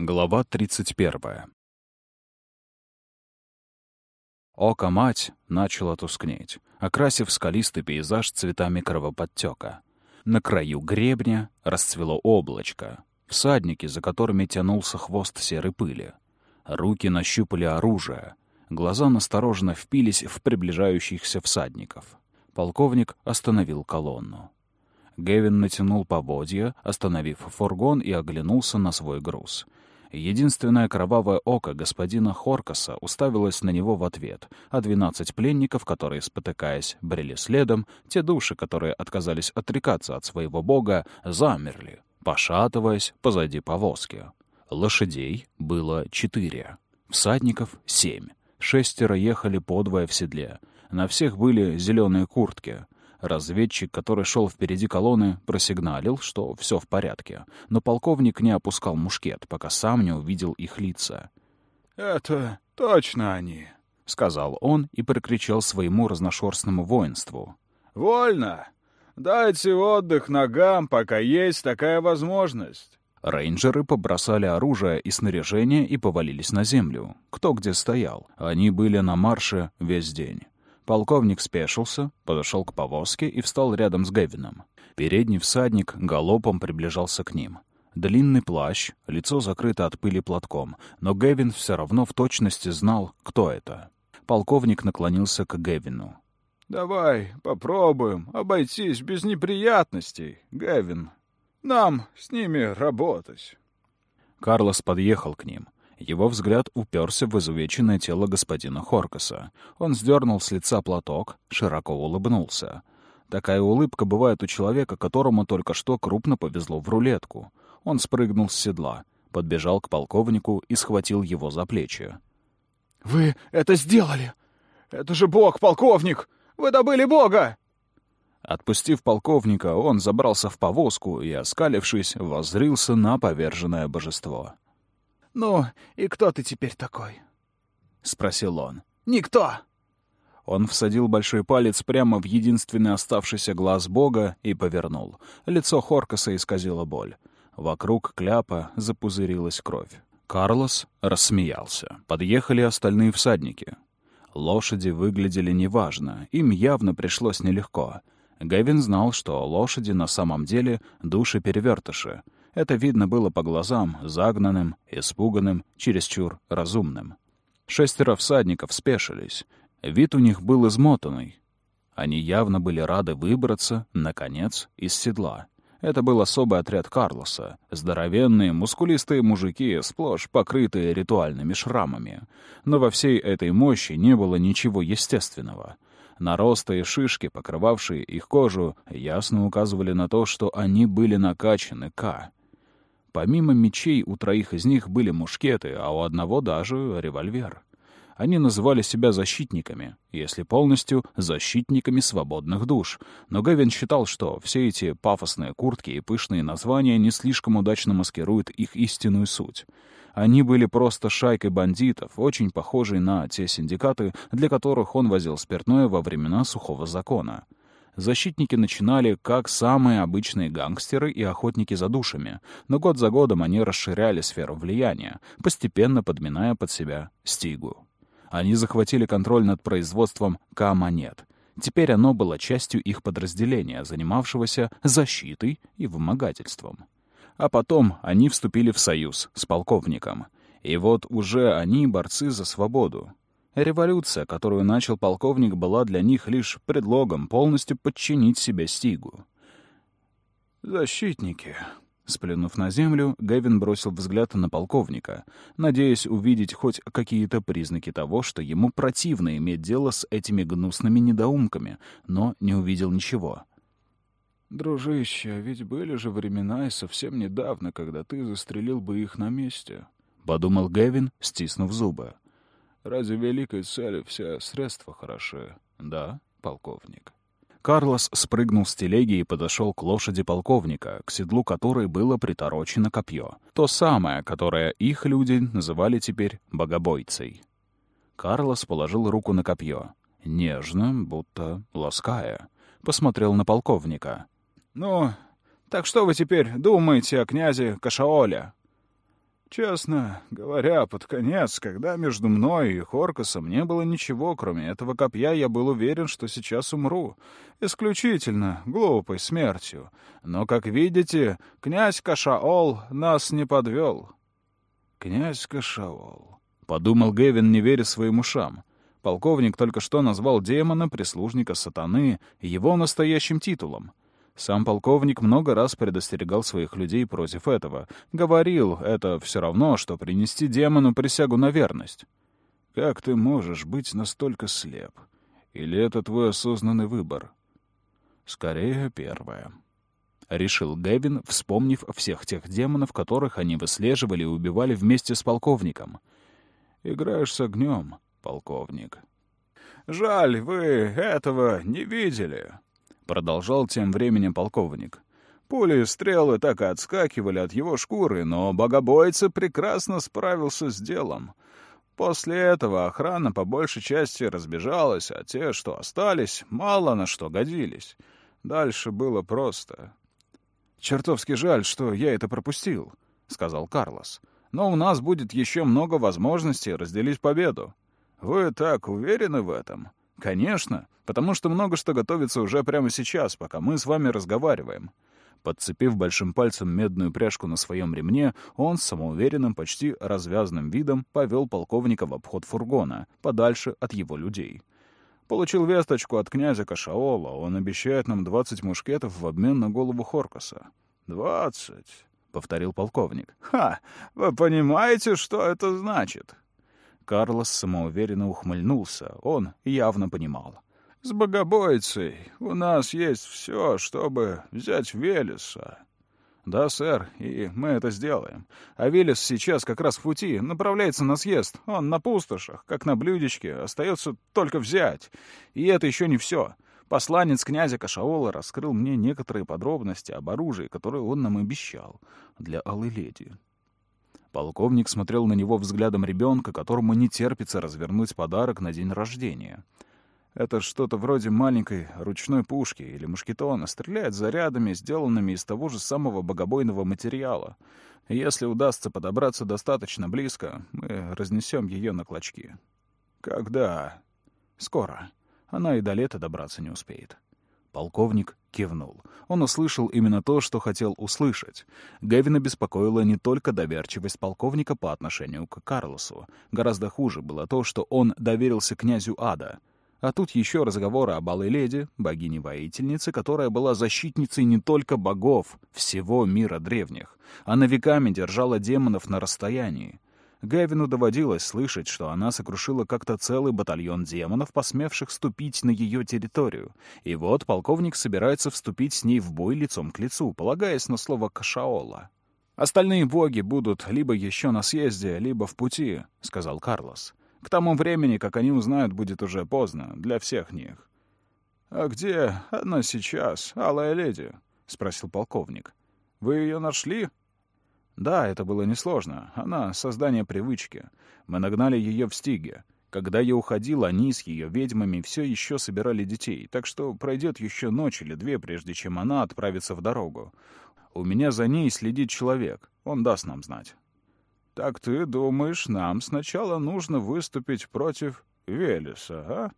Глава 31. Око-мать начало тускнеть, окрасив скалистый пейзаж цветами кровоподтека. На краю гребня расцвело облачко, всадники, за которыми тянулся хвост серой пыли. Руки нащупали оружие, глаза настороженно впились в приближающихся всадников. Полковник остановил колонну. Гевин натянул поводья, остановив фургон и оглянулся на свой груз. Единственное кровавое око господина Хоркаса уставилось на него в ответ, а двенадцать пленников, которые, спотыкаясь, брели следом, те души, которые отказались отрекаться от своего бога, замерли, пошатываясь позади повозки. Лошадей было четыре, всадников — семь. Шестеро ехали подвое в седле. На всех были зеленые куртки — Разведчик, который шел впереди колонны, просигналил, что все в порядке. Но полковник не опускал мушкет, пока сам не увидел их лица. «Это точно они», — сказал он и прокричал своему разношерстному воинству. «Вольно! Дайте отдых ногам, пока есть такая возможность». Рейнджеры побросали оружие и снаряжение и повалились на землю. Кто где стоял. Они были на марше весь день. Полковник спешился, подошел к повозке и встал рядом с Гевином. Передний всадник галопом приближался к ним. Длинный плащ, лицо закрыто от пыли платком, но Гевин все равно в точности знал, кто это. Полковник наклонился к Гевину. «Давай попробуем обойтись без неприятностей, Гевин. Нам с ними работать». Карлос подъехал к ним — его взгляд уперся в изувеченное тело господина Хоркаса. Он сдернул с лица платок, широко улыбнулся. Такая улыбка бывает у человека, которому только что крупно повезло в рулетку. Он спрыгнул с седла, подбежал к полковнику и схватил его за плечи. «Вы это сделали! Это же Бог, полковник! Вы добыли Бога!» Отпустив полковника, он забрался в повозку и, оскалившись, воззрился на поверженное божество. «Ну, и кто ты теперь такой?» — спросил он. «Никто!» Он всадил большой палец прямо в единственный оставшийся глаз Бога и повернул. Лицо Хоркаса исказило боль. Вокруг кляпа запузырилась кровь. Карлос рассмеялся. Подъехали остальные всадники. Лошади выглядели неважно, им явно пришлось нелегко. Гэвин знал, что лошади на самом деле души-перевертыши — это видно было по глазам, загнанным, испуганным, чересчур разумным. Шестеро всадников спешились. Вид у них был измотанный. Они явно были рады выбраться, наконец, из седла. Это был особый отряд Карлоса. Здоровенные, мускулистые мужики, сплошь покрытые ритуальными шрамами. Но во всей этой мощи не было ничего естественного. Наросты и шишки, покрывавшие их кожу, ясно указывали на то, что они были накачаны К. Помимо мечей, у троих из них были мушкеты, а у одного даже револьвер. Они называли себя защитниками, если полностью защитниками свободных душ. Но Гевин считал, что все эти пафосные куртки и пышные названия не слишком удачно маскируют их истинную суть. Они были просто шайкой бандитов, очень похожей на те синдикаты, для которых он возил спиртное во времена сухого закона защитники начинали как самые обычные гангстеры и охотники за душами, но год за годом они расширяли сферу влияния, постепенно подминая под себя стигу. Они захватили контроль над производством К-монет. Теперь оно было частью их подразделения, занимавшегося защитой и вымогательством. А потом они вступили в союз с полковником. И вот уже они борцы за свободу, Революция, которую начал полковник, была для них лишь предлогом полностью подчинить себе Стигу. «Защитники», Сплюнув на землю, Гэвин бросил взгляд на полковника, надеясь увидеть хоть какие-то признаки того, что ему противно иметь дело с этими гнусными недоумками, но не увидел ничего. «Дружище, ведь были же времена и совсем недавно, когда ты застрелил бы их на месте», — подумал Гэвин, стиснув зубы. Ради великой цели все средства хороши, да, полковник?» Карлос спрыгнул с телеги и подошел к лошади полковника, к седлу которой было приторочено копье. То самое, которое их люди называли теперь богобойцей. Карлос положил руку на копье. Нежно, будто лаская. Посмотрел на полковника. «Ну, так что вы теперь думаете о князе Кашаоле?» Честно говоря, под конец, когда между мной и Хоркасом не было ничего, кроме этого копья, я был уверен, что сейчас умру. Исключительно глупой смертью. Но, как видите, князь Кашаол нас не подвел. «Князь Кашаол», — подумал Гевин, не веря своим ушам. Полковник только что назвал демона, прислужника сатаны, его настоящим титулом — сам полковник много раз предостерегал своих людей против этого. Говорил, это все равно, что принести демону присягу на верность. Как ты можешь быть настолько слеп? Или это твой осознанный выбор? Скорее, первое. Решил Гэвин, вспомнив всех тех демонов, которых они выслеживали и убивали вместе с полковником. Играешь с огнем, полковник. Жаль, вы этого не видели. Продолжал тем временем полковник. Пули и стрелы так и отскакивали от его шкуры, но богобойца прекрасно справился с делом. После этого охрана по большей части разбежалась, а те, что остались, мало на что годились. Дальше было просто. «Чертовски жаль, что я это пропустил», — сказал Карлос. «Но у нас будет еще много возможностей разделить победу». «Вы так уверены в этом?» «Конечно, потому что много что готовится уже прямо сейчас, пока мы с вами разговариваем». Подцепив большим пальцем медную пряжку на своем ремне, он с самоуверенным, почти развязным видом повел полковника в обход фургона, подальше от его людей. Получил весточку от князя Кашаола. Он обещает нам двадцать мушкетов в обмен на голову Хоркаса. «Двадцать», — повторил полковник. «Ха! Вы понимаете, что это значит?» Карлос самоуверенно ухмыльнулся. Он явно понимал. «С богобойцей у нас есть все, чтобы взять Велеса». «Да, сэр, и мы это сделаем. А Велес сейчас как раз в пути, направляется на съезд. Он на пустошах, как на блюдечке, остается только взять. И это еще не все. Посланец князя Кашаола раскрыл мне некоторые подробности об оружии, которое он нам обещал для Алой Леди. Полковник смотрел на него взглядом ребенка, которому не терпится развернуть подарок на день рождения. Это что-то вроде маленькой ручной пушки или мушкетона, стреляет зарядами, сделанными из того же самого богобойного материала. если удастся подобраться достаточно близко, мы разнесем ее на клочки. Когда? Скоро. Она и до лета добраться не успеет. Полковник кивнул. Он услышал именно то, что хотел услышать. Гевина беспокоила не только доверчивость полковника по отношению к Карлосу. Гораздо хуже было то, что он доверился князю Ада. А тут еще разговоры об Алой Леди, богине-воительнице, которая была защитницей не только богов, всего мира древних. Она веками держала демонов на расстоянии. Гавину доводилось слышать, что она сокрушила как-то целый батальон демонов, посмевших ступить на ее территорию. И вот полковник собирается вступить с ней в бой лицом к лицу, полагаясь на слово Кашаола. «Остальные боги будут либо еще на съезде, либо в пути», — сказал Карлос. «К тому времени, как они узнают, будет уже поздно для всех них». «А где она сейчас, алая леди?» — спросил полковник. «Вы ее нашли?» Да, это было несложно. Она — создание привычки. Мы нагнали ее в стиге. Когда я уходил, они с ее ведьмами все еще собирали детей, так что пройдет еще ночь или две, прежде чем она отправится в дорогу. У меня за ней следит человек. Он даст нам знать. «Так ты думаешь, нам сначала нужно выступить против Велеса, а?»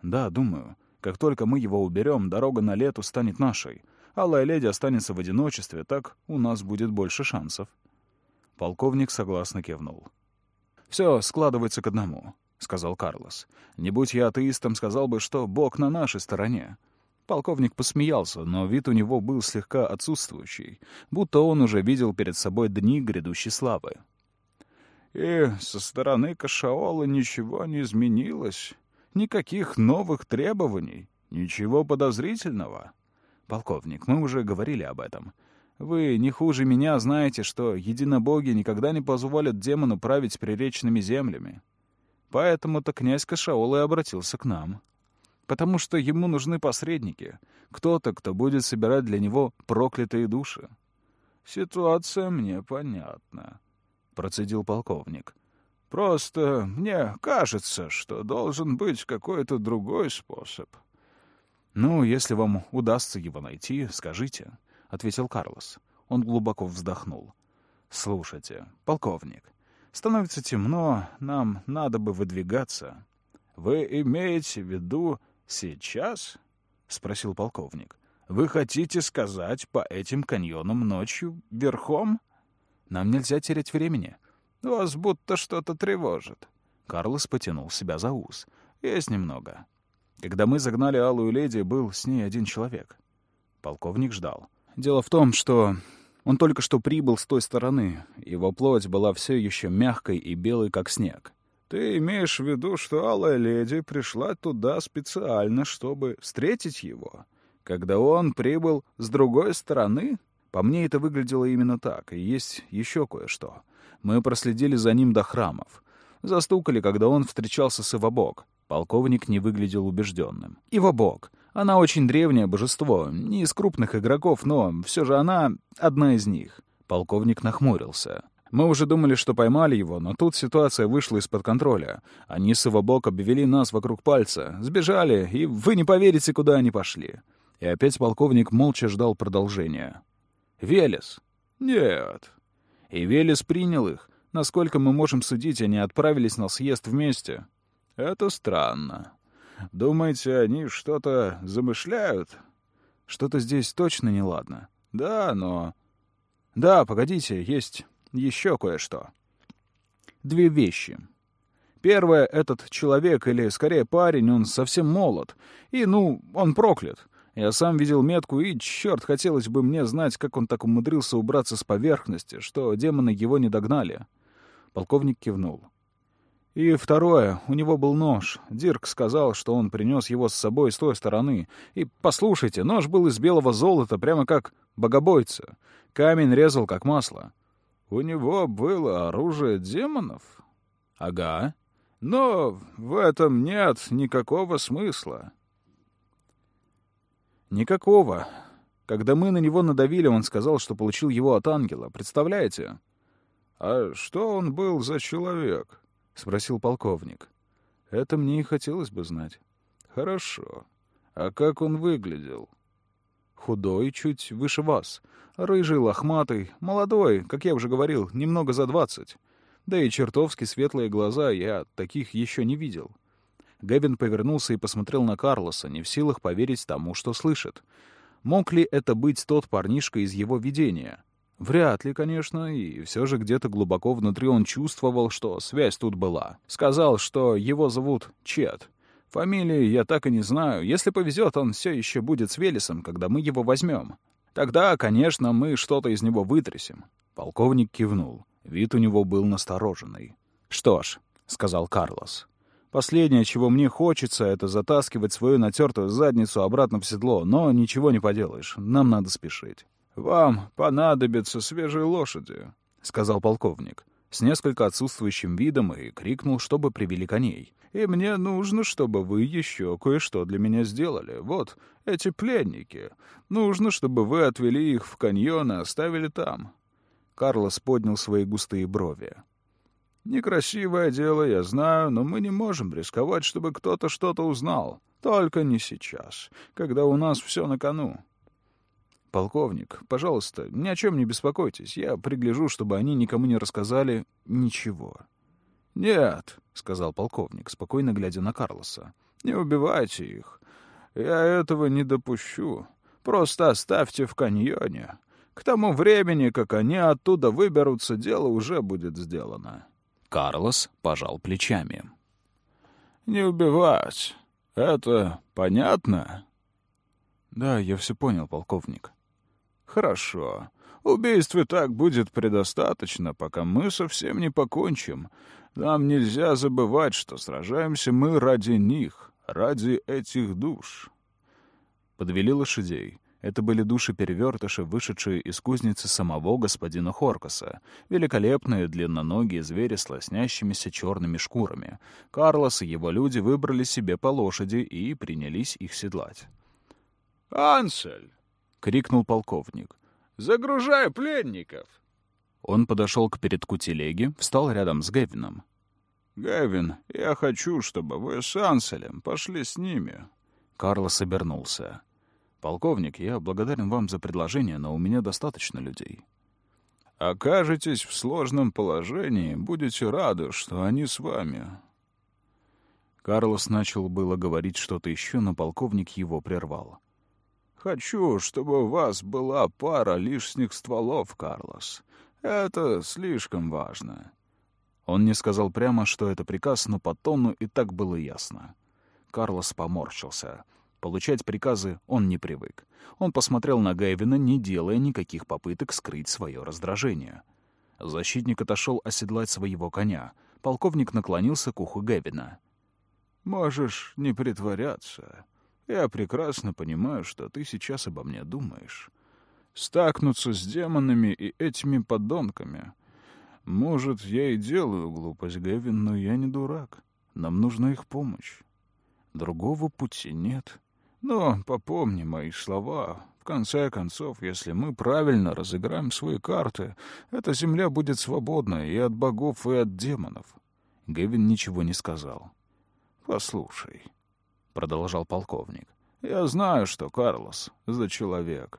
«Да, думаю. Как только мы его уберем, дорога на лету станет нашей. Алая леди останется в одиночестве, так у нас будет больше шансов». Полковник согласно кивнул. «Все складывается к одному», — сказал Карлос. «Не будь я атеистом, сказал бы, что Бог на нашей стороне». Полковник посмеялся, но вид у него был слегка отсутствующий, будто он уже видел перед собой дни грядущей славы. «И со стороны Кашаола ничего не изменилось. Никаких новых требований, ничего подозрительного». «Полковник, мы уже говорили об этом. Вы не хуже меня знаете, что единобоги никогда не позволят демону править приречными землями. Поэтому-то князь Кашаол и обратился к нам. Потому что ему нужны посредники, кто-то, кто будет собирать для него проклятые души». «Ситуация мне понятна», — процедил полковник. «Просто мне кажется, что должен быть какой-то другой способ». «Ну, если вам удастся его найти, скажите», — ответил Карлос. Он глубоко вздохнул. Слушайте, полковник, становится темно, нам надо бы выдвигаться. Вы имеете в виду сейчас? спросил полковник. Вы хотите сказать по этим каньонам ночью верхом? Нам нельзя терять времени. Вас будто что-то тревожит. Карлос потянул себя за ус. Есть немного. Когда мы загнали Алую Леди, был с ней один человек. Полковник ждал. Дело в том, что он только что прибыл с той стороны. Его плоть была все еще мягкой и белой, как снег. Ты имеешь в виду, что Алая Леди пришла туда специально, чтобы встретить его? Когда он прибыл с другой стороны? По мне это выглядело именно так, и есть еще кое-что. Мы проследили за ним до храмов. Застукали, когда он встречался с Ивабок. Полковник не выглядел убежденным. Ивабок. Она очень древнее божество, не из крупных игроков, но все же она одна из них. Полковник нахмурился. Мы уже думали, что поймали его, но тут ситуация вышла из-под контроля. Они с Ивабок обвели нас вокруг пальца, сбежали, и вы не поверите, куда они пошли. И опять полковник молча ждал продолжения. «Велес?» «Нет». И Велес принял их. Насколько мы можем судить, они отправились на съезд вместе. Это странно. Думаете, они что-то замышляют? Что-то здесь точно неладно. Да, но... Да, погодите, есть еще кое-что. Две вещи. Первое — этот человек, или скорее парень, он совсем молод. И, ну, он проклят. Я сам видел метку, и, черт, хотелось бы мне знать, как он так умудрился убраться с поверхности, что демоны его не догнали. Полковник кивнул. И второе, у него был нож. Дирк сказал, что он принес его с собой с той стороны. И послушайте, нож был из белого золота, прямо как богобойца. Камень резал, как масло. У него было оружие демонов? Ага. Но в этом нет никакого смысла. Никакого. Когда мы на него надавили, он сказал, что получил его от ангела. Представляете? А что он был за человек? — спросил полковник. «Это мне и хотелось бы знать». «Хорошо. А как он выглядел?» «Худой, чуть выше вас. Рыжий, лохматый, молодой, как я уже говорил, немного за двадцать. Да и чертовски светлые глаза, я таких еще не видел». Гэвин повернулся и посмотрел на Карлоса, не в силах поверить тому, что слышит. Мог ли это быть тот парнишка из его видения? Вряд ли, конечно, и все же где-то глубоко внутри он чувствовал, что связь тут была. Сказал, что его зовут Чет. Фамилии я так и не знаю. Если повезет, он все еще будет с Велесом, когда мы его возьмем. Тогда, конечно, мы что-то из него вытрясем. Полковник кивнул. Вид у него был настороженный. «Что ж», — сказал Карлос, — «последнее, чего мне хочется, это затаскивать свою натертую задницу обратно в седло, но ничего не поделаешь, нам надо спешить». «Вам понадобятся свежие лошади», — сказал полковник, с несколько отсутствующим видом и крикнул, чтобы привели коней. «И мне нужно, чтобы вы еще кое-что для меня сделали. Вот эти пленники. Нужно, чтобы вы отвели их в каньон и оставили там». Карлос поднял свои густые брови. «Некрасивое дело, я знаю, но мы не можем рисковать, чтобы кто-то что-то узнал. Только не сейчас, когда у нас все на кону. «Полковник, пожалуйста, ни о чем не беспокойтесь. Я пригляжу, чтобы они никому не рассказали ничего». «Нет», — сказал полковник, спокойно глядя на Карлоса. «Не убивайте их. Я этого не допущу. Просто оставьте в каньоне. К тому времени, как они оттуда выберутся, дело уже будет сделано». Карлос пожал плечами. «Не убивать. Это понятно?» «Да, я все понял, полковник». Хорошо. Убийств и так будет предостаточно, пока мы совсем не покончим. Нам нельзя забывать, что сражаемся мы ради них, ради этих душ. Подвели лошадей. Это были души-перевертыши, вышедшие из кузницы самого господина Хоркаса. Великолепные длинноногие звери с лоснящимися черными шкурами. Карлос и его люди выбрали себе по лошади и принялись их седлать. «Ансель!» — крикнул полковник. «Загружай пленников!» Он подошел к передку телеги, встал рядом с Гевином. «Гевин, я хочу, чтобы вы с Анселем пошли с ними». Карлос обернулся. «Полковник, я благодарен вам за предложение, но у меня достаточно людей». Окажетесь в сложном положении, будете рады, что они с вами». Карлос начал было говорить что-то еще, но полковник его прервал. «Хочу, чтобы у вас была пара лишних стволов, Карлос. Это слишком важно». Он не сказал прямо, что это приказ, но по тону и так было ясно. Карлос поморщился. Получать приказы он не привык. Он посмотрел на Гайвина, не делая никаких попыток скрыть свое раздражение. Защитник отошел оседлать своего коня. Полковник наклонился к уху Гайвина. «Можешь не притворяться. Я прекрасно понимаю, что ты сейчас обо мне думаешь. Стакнуться с демонами и этими подонками. Может, я и делаю глупость, Гэвин, но я не дурак. Нам нужна их помощь. Другого пути нет. Но попомни мои слова. В конце концов, если мы правильно разыграем свои карты, эта земля будет свободна и от богов, и от демонов. Гэвин ничего не сказал. «Послушай», — продолжал полковник, — «я знаю, что Карлос за человек,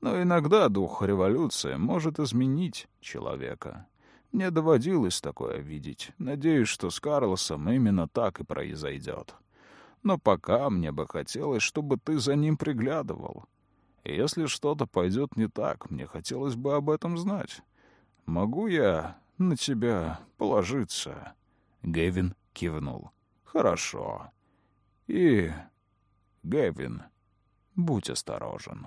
но иногда дух революции может изменить человека. Мне доводилось такое видеть. Надеюсь, что с Карлосом именно так и произойдет. Но пока мне бы хотелось, чтобы ты за ним приглядывал. И если что-то пойдет не так, мне хотелось бы об этом знать. Могу я на тебя положиться?» Гэвин кивнул. «Хорошо. И, Гэвин, будь осторожен».